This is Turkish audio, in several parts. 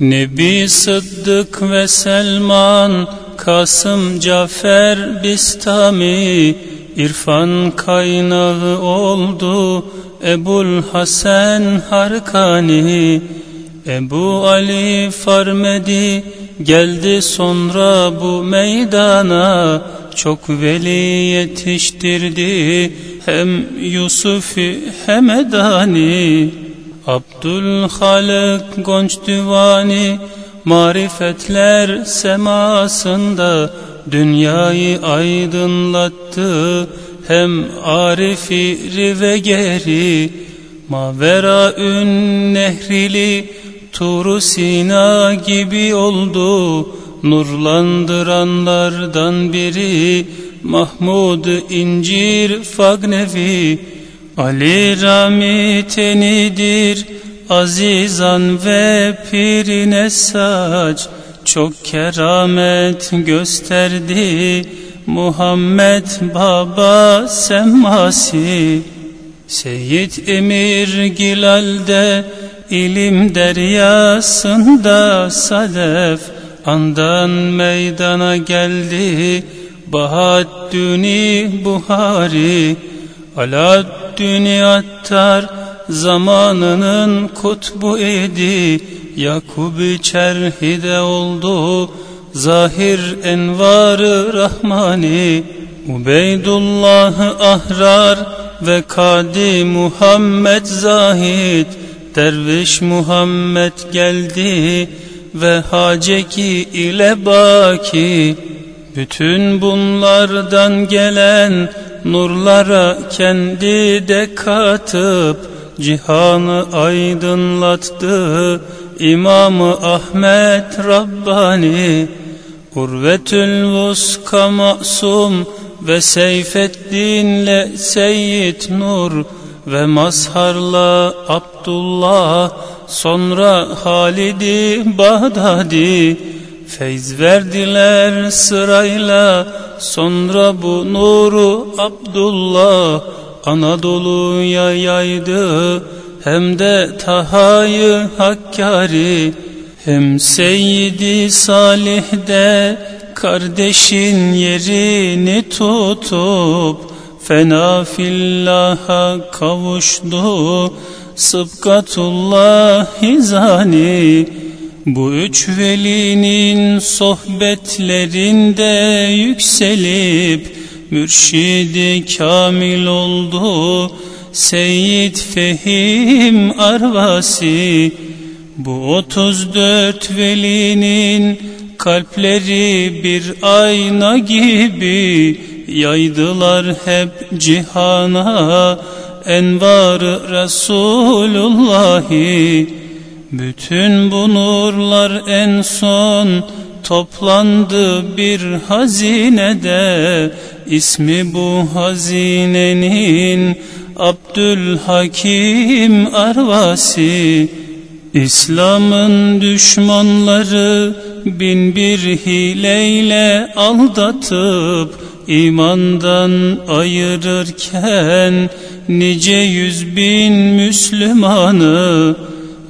Nebi Sıddık ve Selman, Kasım Cafer Bistami, İrfan kaynağı oldu Ebul Hasan Harkani, Ebu Ali Farmedi geldi sonra bu meydana, çok veli yetiştirdi hem Yusuf'u hem Edani. Abdülhalik Gonç Divani marifetler semasında dünyayı aydınlattı. Hem Arifi ve geri Mavera ün nehrili Turu Sina gibi oldu. Nurlandıranlardan biri Mahmud İncir Fagnevi Ali Rami tenidir Azizan ve pirine saç. Çok keramet gösterdi Muhammed Baba Semmasi Seyyid Emir Gilal'de ilim deryasında sadef. Andan meydana geldi Bahaddüni Buhari. Aladdin Attar zamanının kutbu idi. Yakub çerhide oldu zahir envarı rahmani. Ubeydullah ahrar ve kadi Muhammed zahid Derviş Muhammed geldi ve haceki ile baki. Bütün bunlardan gelen nurlara kendi de katıp Cihanı aydınlattı. İmamı Ahmet Rabbani Urvetül Vuska Masum ve Seyfeddin'le Seyyid Nur ve Mazhar'la Abdullah sonra Halidi Bağdadi Feyz verdiler sırayla sonra bu nuru Abdullah Anadolu'ya yaydı. Hem de Taha'yı Hakkari hem Seyyidi Salih'de kardeşin yerini tutup fena fillaha kavuştu. Sıbkatullah hizani bu üç velinin sohbetlerinde yükselip Mürşidi kamil oldu. Seyyid Fehim Arvasi Bu otuz dört velinin kalpleri bir ayna gibi Yaydılar hep cihana. Envar Resulullahi Bütün bu nurlar en son toplandı bir hazinede. İsmi bu hazinenin Abdülhakim Arvasi. İslam'ın düşmanları bin bir hileyle aldatıp imandan ayırırken nice yüz bin Müslümanı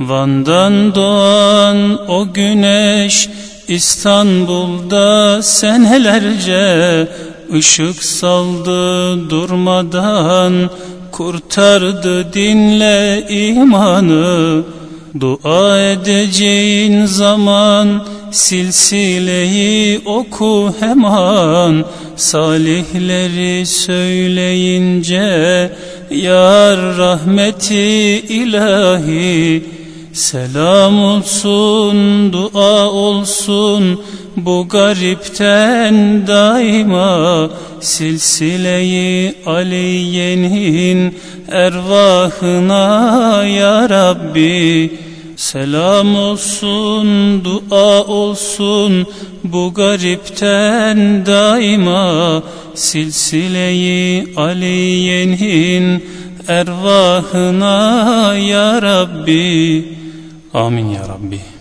Van'dan doğan o güneş İstanbul'da senelerce ışık saldı durmadan kurtardı dinle imanı. Dua edeceğin zaman silsileyi oku hemen Salihleri söyleyince Yar rahmeti ilahi Selam olsun, dua olsun bu garipten daima. Silsileyi Aliye'nin ervahına ya Rabbi. Selam olsun, dua olsun bu garipten daima. Silsileyi Aliye'nin ervahına ya Rabbi Amin ya Rabbi